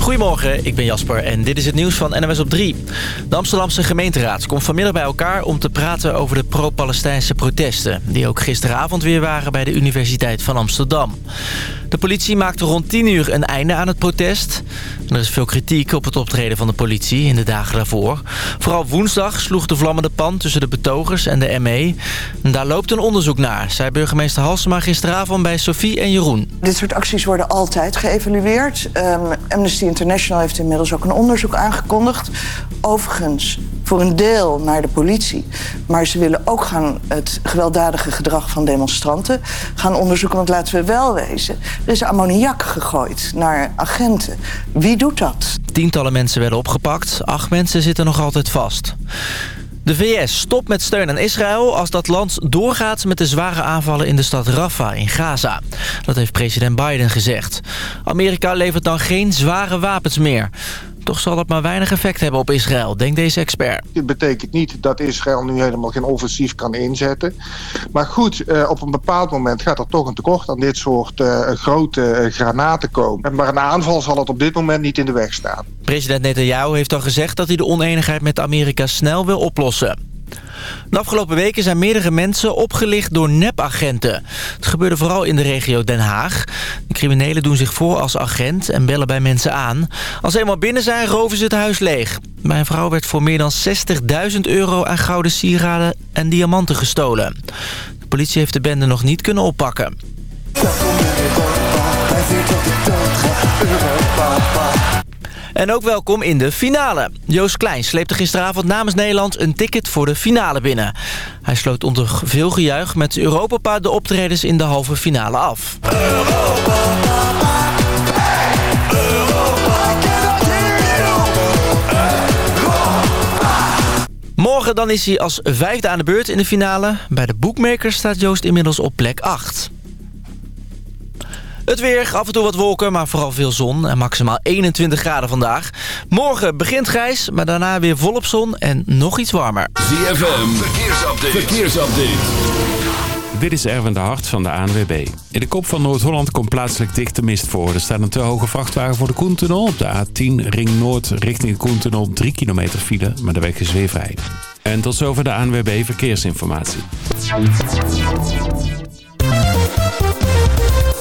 Goedemorgen, ik ben Jasper en dit is het nieuws van NMS op 3. De Amsterdamse gemeenteraad komt vanmiddag bij elkaar om te praten over de pro-Palestijnse protesten... die ook gisteravond weer waren bij de Universiteit van Amsterdam. De politie maakte rond 10 uur een einde aan het protest. er is veel kritiek op het optreden van de politie in de dagen daarvoor. Vooral woensdag sloeg de vlammende pan tussen de betogers en de ME. En daar loopt een onderzoek naar, zei burgemeester Halsema gisteravond bij Sophie en Jeroen. Dit soort acties worden altijd geëvalueerd. Um, Amnesty International heeft inmiddels ook een onderzoek aangekondigd. Overigens voor een deel naar de politie. Maar ze willen ook gaan het gewelddadige gedrag van demonstranten gaan onderzoeken. Want laten we wel wezen, er is ammoniak gegooid naar agenten. Wie doet dat? Tientallen mensen werden opgepakt. Acht mensen zitten nog altijd vast. De VS stopt met steun aan Israël als dat land doorgaat met de zware aanvallen in de stad Rafah in Gaza. Dat heeft president Biden gezegd. Amerika levert dan geen zware wapens meer. Toch zal dat maar weinig effect hebben op Israël, denkt deze expert. Dit betekent niet dat Israël nu helemaal geen offensief kan inzetten. Maar goed, eh, op een bepaald moment gaat er toch een tekort aan dit soort uh, grote uh, granaten komen. Maar een aanval zal het op dit moment niet in de weg staan. President Netanyahu heeft al gezegd dat hij de oneenigheid met Amerika snel wil oplossen. De afgelopen weken zijn meerdere mensen opgelicht door nepagenten. Het gebeurde vooral in de regio Den Haag. De criminelen doen zich voor als agent en bellen bij mensen aan. Als ze eenmaal binnen zijn, roven ze het huis leeg. Bij een vrouw werd voor meer dan 60.000 euro aan gouden sieraden en diamanten gestolen. De politie heeft de bende nog niet kunnen oppakken. En ook welkom in de finale. Joost Klein sleepte gisteravond namens Nederland een ticket voor de finale binnen. Hij sloot onder veel gejuich met Europapa de optredens in de halve finale af. Morgen dan is hij als vijfde aan de beurt in de finale. Bij de boekmakers staat Joost inmiddels op plek 8. Het weer, af en toe wat wolken, maar vooral veel zon. En maximaal 21 graden vandaag. Morgen begint grijs, maar daarna weer volop zon en nog iets warmer. ZFM, verkeersupdate. verkeersupdate. Dit is Erwin de Hart van de ANWB. In de kop van Noord-Holland komt plaatselijk dichte mist voor. Er staat een te hoge vrachtwagen voor de Koentunnel. Op de A10 Ring Noord richting de Koentunnel 3 kilometer file, maar de weg is weer vrij. En tot zover de ANWB Verkeersinformatie.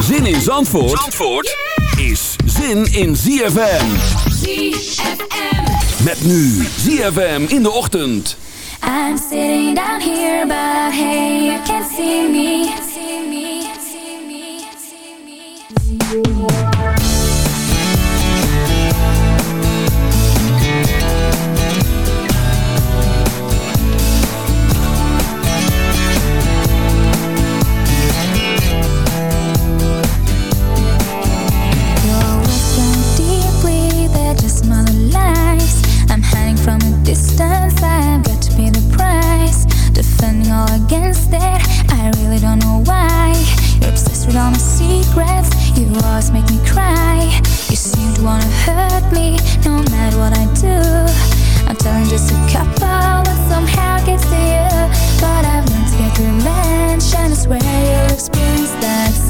Zin in Zandvoort, Zandvoort is zin in ZFM. ZFM. Met nu ZFM in de ochtend. I'm sitting down here, but hey, you can't see me. Secrets You always make me cry. You seem to wanna hurt me No matter what I do. I'm telling just a couple But somehow gets to you. But I've to I swear you'll experience that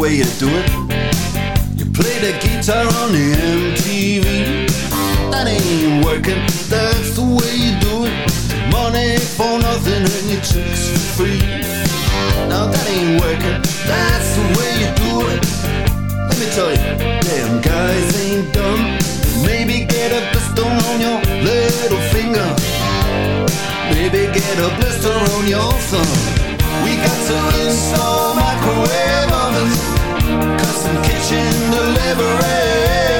way you do it. You play the guitar on the MTV. That ain't working, that's the way you do it. Money for nothing and your chicks for free. Now that ain't working, that's the way you do it. Let me tell you, damn guys ain't dumb. Maybe get a blister on your little finger. Maybe get a blister on your thumb. We got to install microwave kitchen delivery.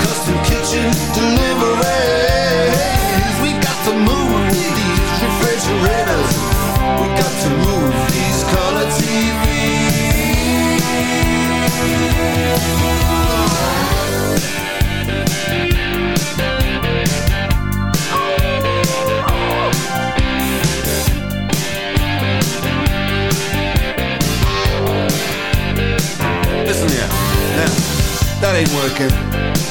custom kitchen deliveries. We got to move these refrigerators. We got to move these color Listen here, now, that ain't working.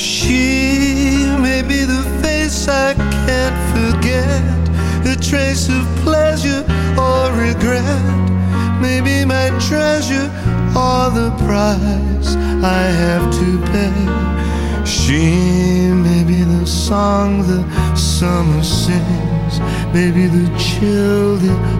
She may be the face I can't forget, a trace of pleasure or regret. Maybe my treasure or the price I have to pay. She may be the song the summer sings, maybe the chill the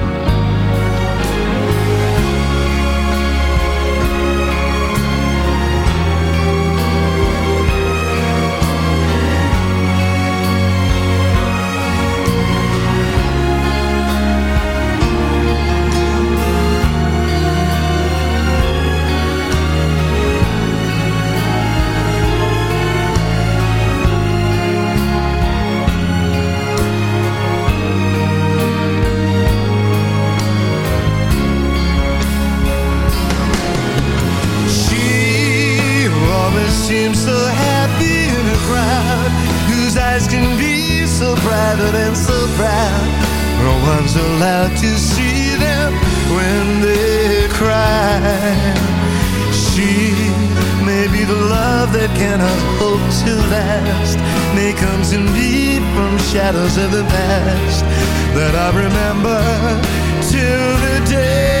That cannot hope to last, may come to from shadows of the past that I remember till the day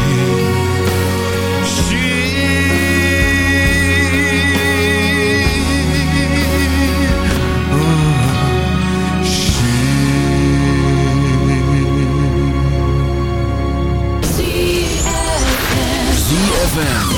ZFM.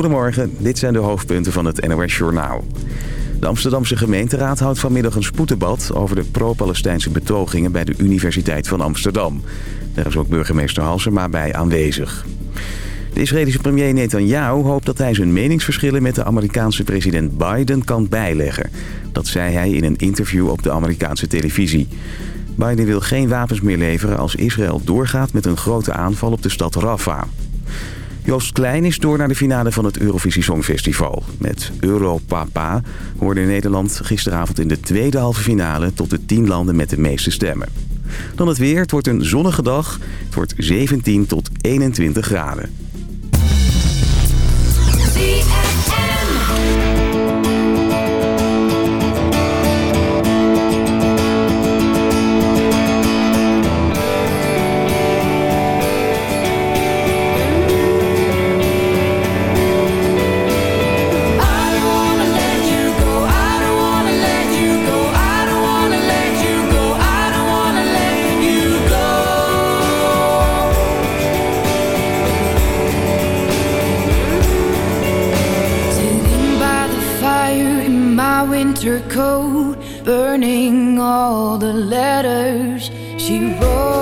Goedemorgen, dit zijn de hoofdpunten van het NOS Journaal. De Amsterdamse gemeenteraad houdt vanmiddag een spoeddebat... over de pro-Palestijnse betogingen bij de Universiteit van Amsterdam. Daar is ook burgemeester Halsema bij aanwezig. De Israëlische premier Netanyahu hoopt dat hij zijn meningsverschillen... met de Amerikaanse president Biden kan bijleggen. Dat zei hij in een interview op de Amerikaanse televisie. Biden wil geen wapens meer leveren als Israël doorgaat met een grote aanval op de stad Rafah. Joost Klein is door naar de finale van het Eurovisie Songfestival. Met Europapa hoorde Nederland gisteravond in de tweede halve finale... tot de tien landen met de meeste stemmen. Dan het weer. Het wordt een zonnige dag. Het wordt 17 tot 21 graden. Letters she wrote.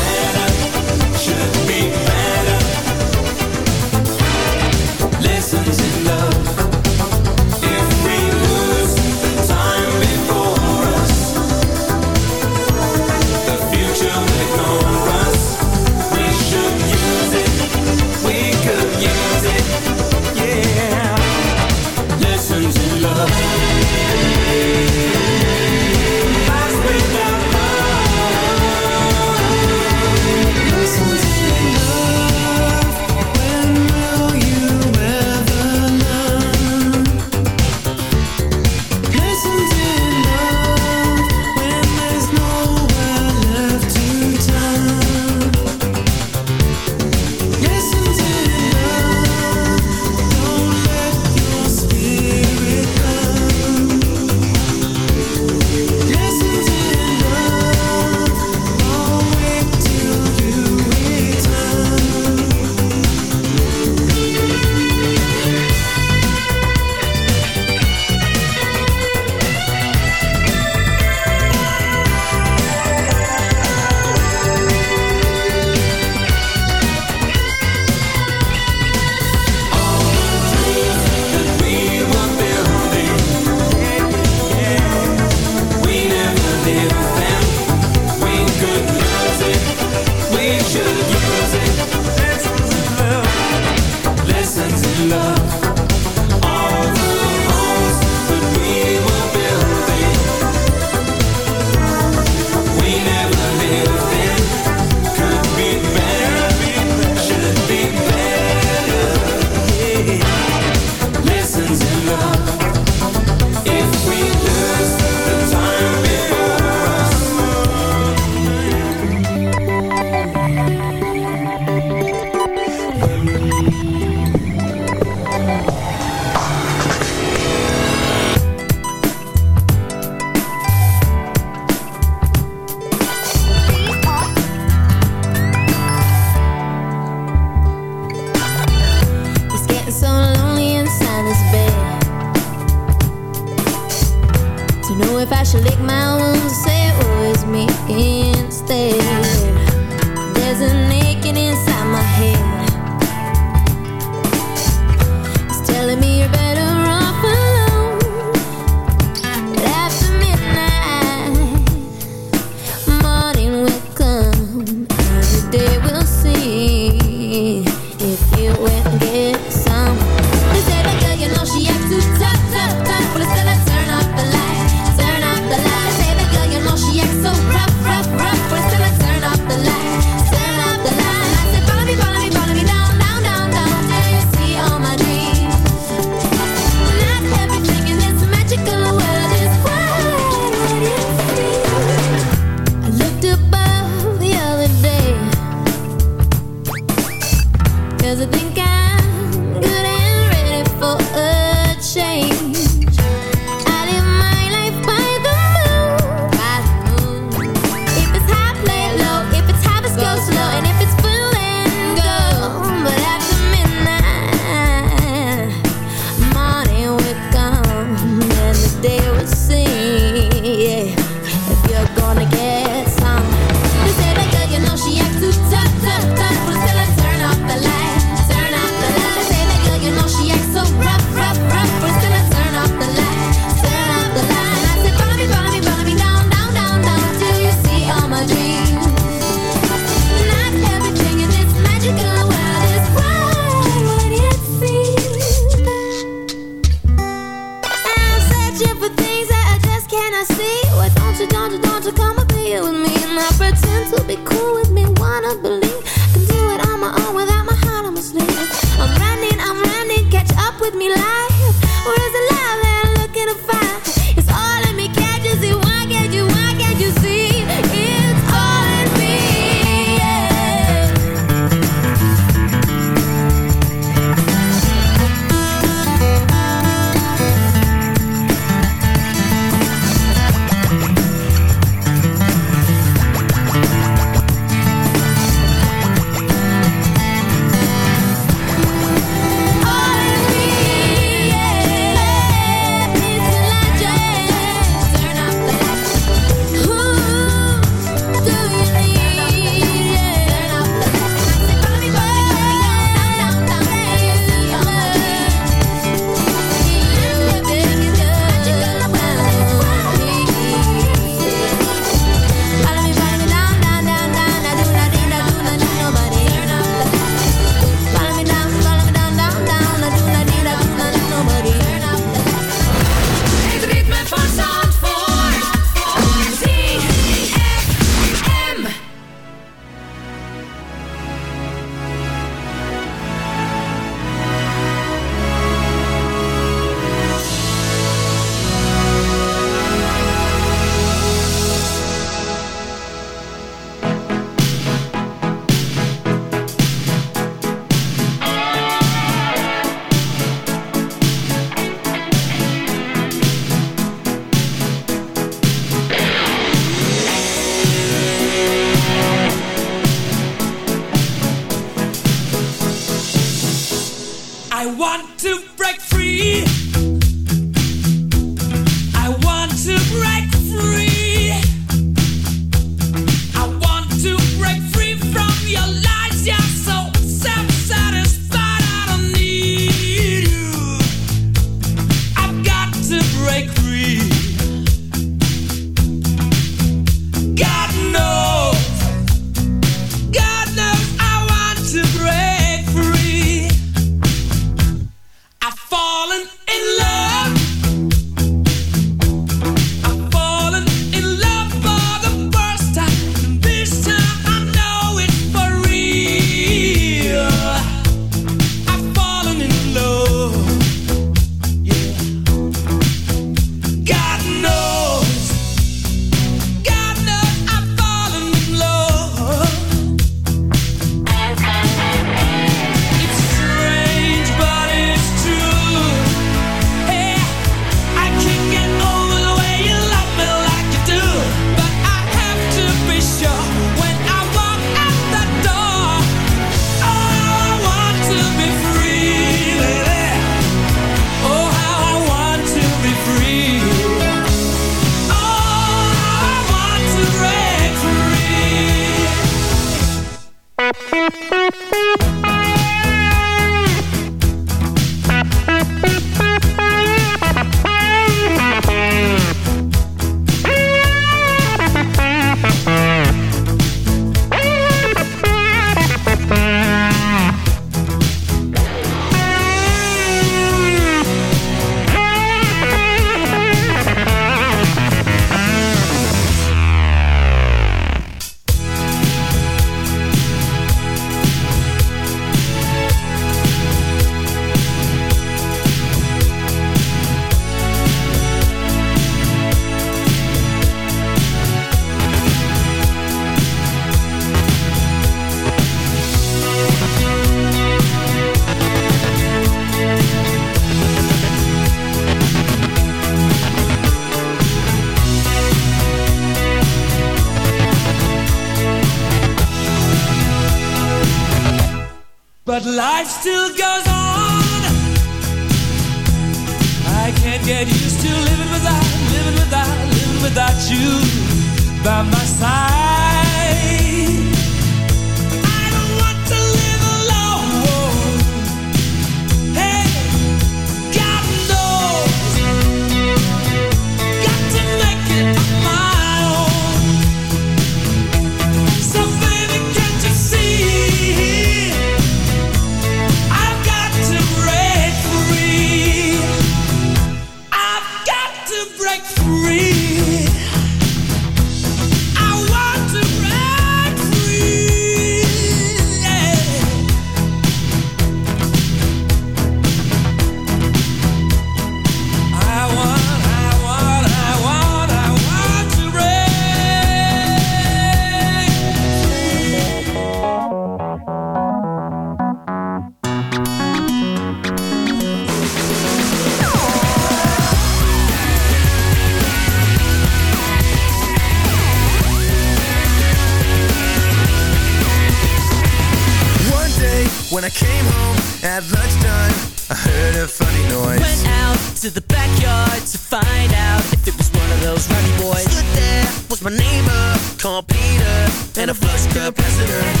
Yeah.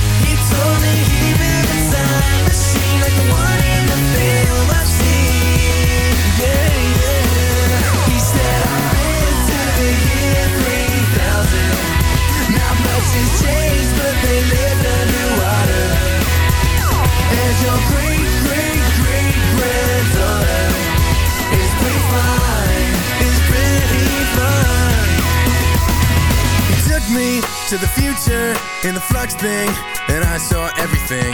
and I saw everything.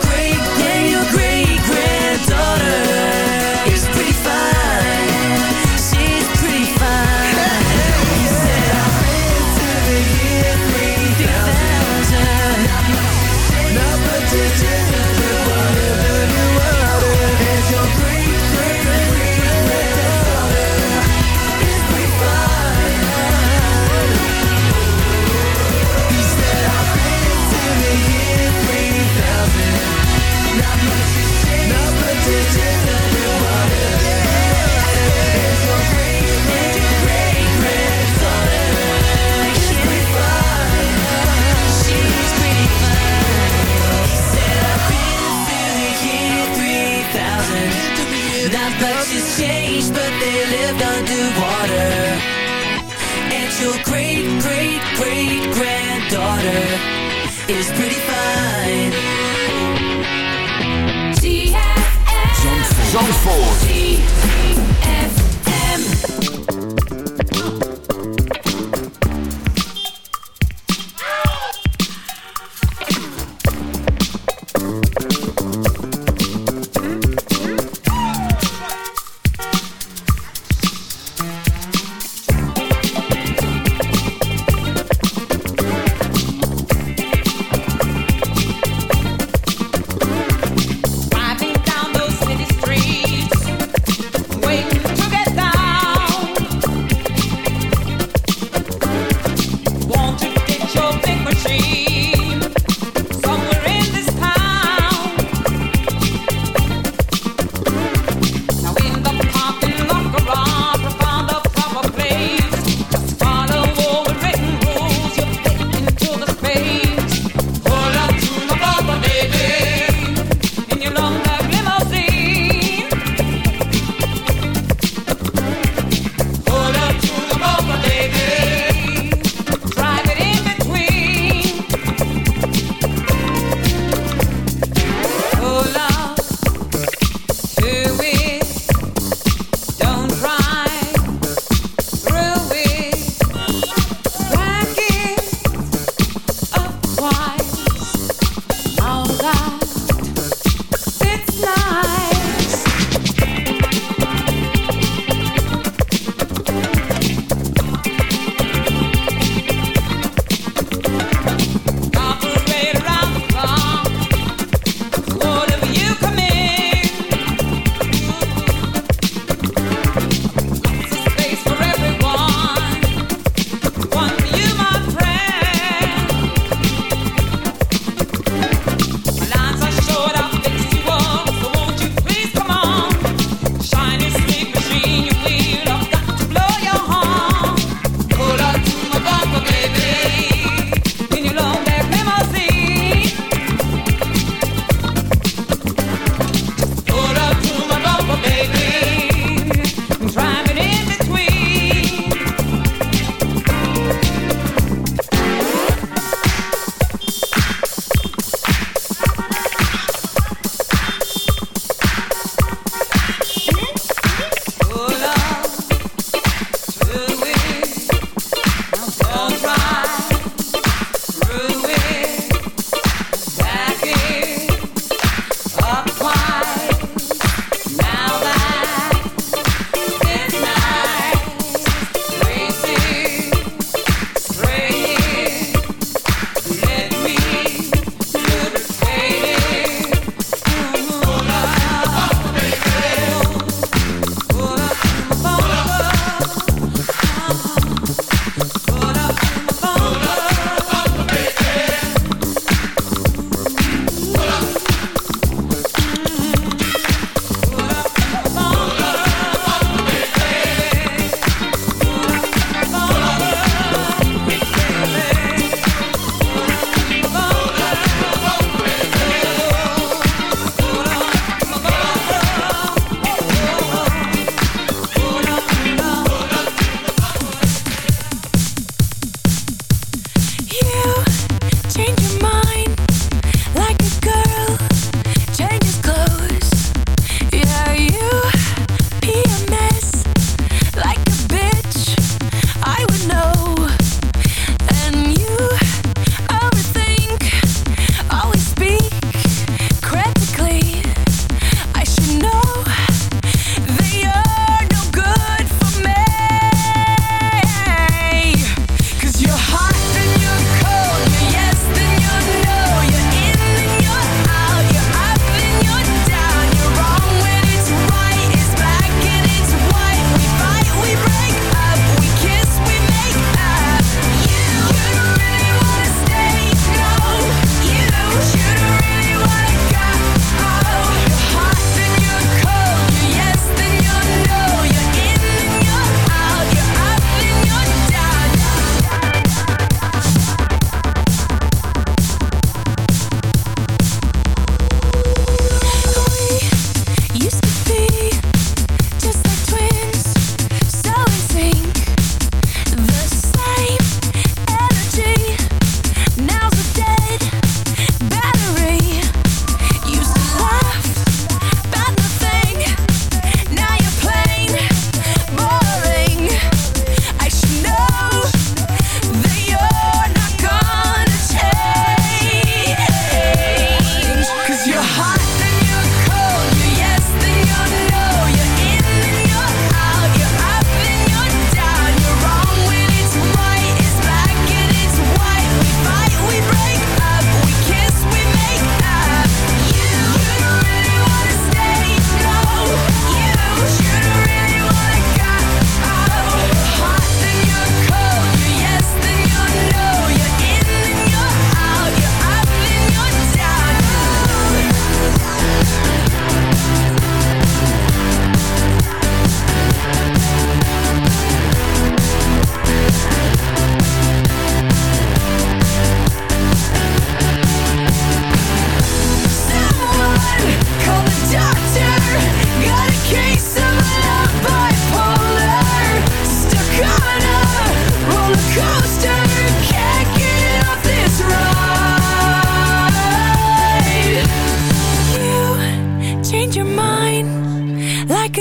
great Four.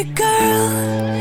girl.